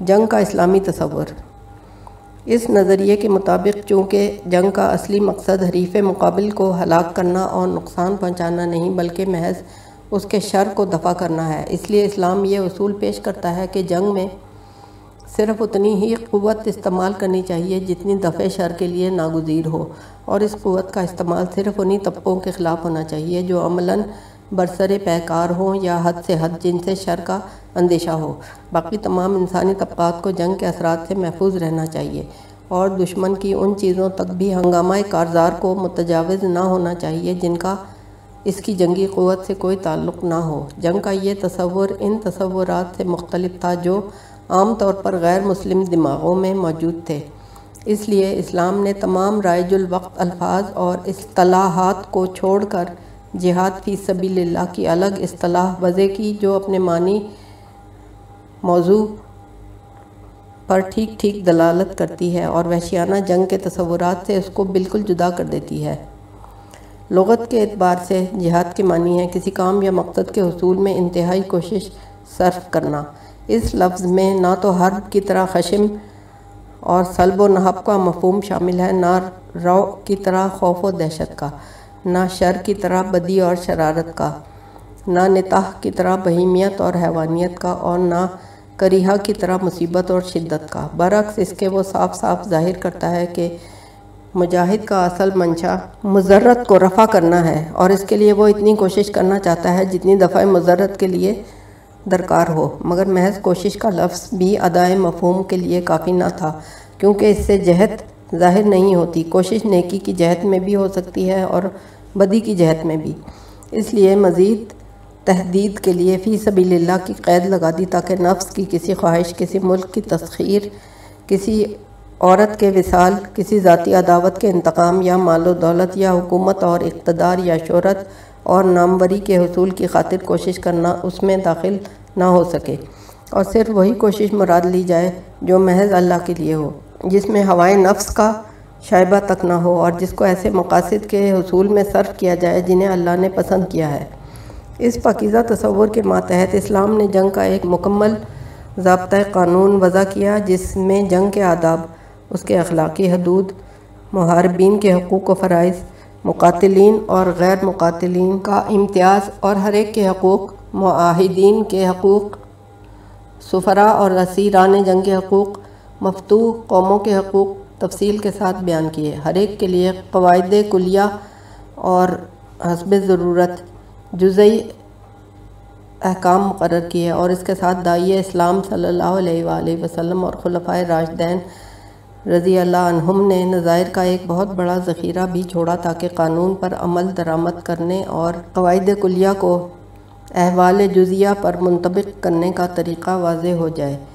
جنگ کا اسلامی تصور۔ اس نظریے کے مطابق، چونکہ جنگ کا اصلی مقصد حریف مقابل کو ہلاک کرنا اور نقصان پہنچانا نہیں، بلکہ محض اس کے شر کو دفع کرنا ہے۔ اس لیے اسلام یہ اصول پیش کرتا ہے کہ جنگ میں صرف اتنی ہی قوت استعمال کرنی چاہیے جتنی دفع شر کے لیے ناگزیر ہو، اور اس قوت کا استعمال صرف انہی طبقوں کے خلاف ہونا چاہیے جو عملاً برسر پیکار ہوں یا حد سے حد جن سے شر کا اندیشہ ہو۔ باقی تمام انسانی طبقات کو جنگ کے اثرات سے محفوظ رہنا چاہیے اور دشمن کی ان چیزوں تک بھی ہنگامہ کارزار کو متجاوز نہ ہونا چاہیے جن کا اس کی جنگی قوت سے کوئی تعلق نہ ہو۔ جنگ کا یہ تصور ان تصورات سے مختلف تھا جو عام طور پر غیر مسلم دماغوں میں موجود تھے۔ اس لیے اسلام نے تمام رائج الوقت الفاظ اور اصطلاحات کو چھوڑ کر جہاد فی سبیل اللہ کی الگ اصطلاح وضع کی جو اپنے معنی موضوع پر ٹھیک ٹھیک دلالت کرتی ہے اور وحشیانہ جنگ کے تصورات سے اس کو بالکل جدا کر دیتی ہے۔ لغت کے اعتبار سے جہاد کے معنی ہے کسی کام یا مقصد کے حصول میں انتہائی کوشش صرف کرنا۔ اس لفظ میں نہ تو حرب کی طرح خشم اور سلب و نحب کا مفہوم شامل ہے، نہ رو کی طرح خوف و دہشت کا۔ نہ شر کی طرح بدی اور شرارت کا، نہ نتاح کی طرح بہیمیت اور حیوانیت کا، اور نہ کریحہ کی طرح مصیبت اور شدت کا۔ برعکس، اس کے وہ صاف صاف ظاہر کرتا ہے کہ مجاہد کا اصل منشا مذرت کو رفع کرنا ہے، اور اس کے لیے وہ اتنی کوشش کرنا چاہتا ہے جتنی دفعہ مذرت کے لیے درکار ہو۔ مگر محض کوشش کا لفظ بھی ادائے مفہوم کے لیے کافی نہ تھا، کیونکہ اس سے جہت ظاہر نہیں ہوتی۔ کوشش نیکی کی جہت میں بھی ہو سکتی ہے اور بدی کی جہت میں بھی۔ اس لیے مزید تحدید کے لیے فی سبیل اللہ کی قید لگا دی تاکہ نفس کی کسی خواہش، کسی ملک کی تسخیر، کسی عورت کے وصال، کسی ذاتی عداوت کے انتقام یا مال و دولت یا حکومت اور اقتدار یا شہرت اور ناموری کے حصول کی خاطر کوشش کرنا اس میں داخل نہ ہو سکے۔ اور صرف وہی کوشش مراد لی جائے جو محض اللہ کے لیے ہو۔ جس میں ہوائے نفس کا شائبہ تک نہ ہو اور جس کو ایسے مقاصد کے حصول میں صرف کیا جائے جنہیں اللہ نے پسند کیا ہے۔ اس پاکیزہ تصور کے ماتحت اسلام نے جنگ کا ایک مکمل ضابطۂ قانون وضع کیا، جس میں جنگ کے آداب، اس کے اخلاقی حدود محاربین کے حقوق و فرائض، مقاتلین اور غیر مقاتلین کا امتیاز اور ہر ایک کے حقوق، معاہدین کے حقوق سفرا اور اسیران جنگ کے حقوق مفتوح قوموں کے حقوق تفصیل کے ساتھ بیان کیے۔ ہر ایک کے لیے قواعد کلیہ اور حسب ضرورت جزئی احکام مقرر کیے اور اس کے ساتھ دائی اسلام صلی اللہ علیہ وآلہ وسلم اور خلفۂ راشدین رضی اللہ عنہم نے نظائر کا ایک بہت بڑا ذخیرہ بھی چھوڑا تاکہ قانون پر عمل درآمد کرنے اور قواعد کلیہ کو احوال جزیہ پر منطبق کرنے کا طریقہ واضح ہو جائے۔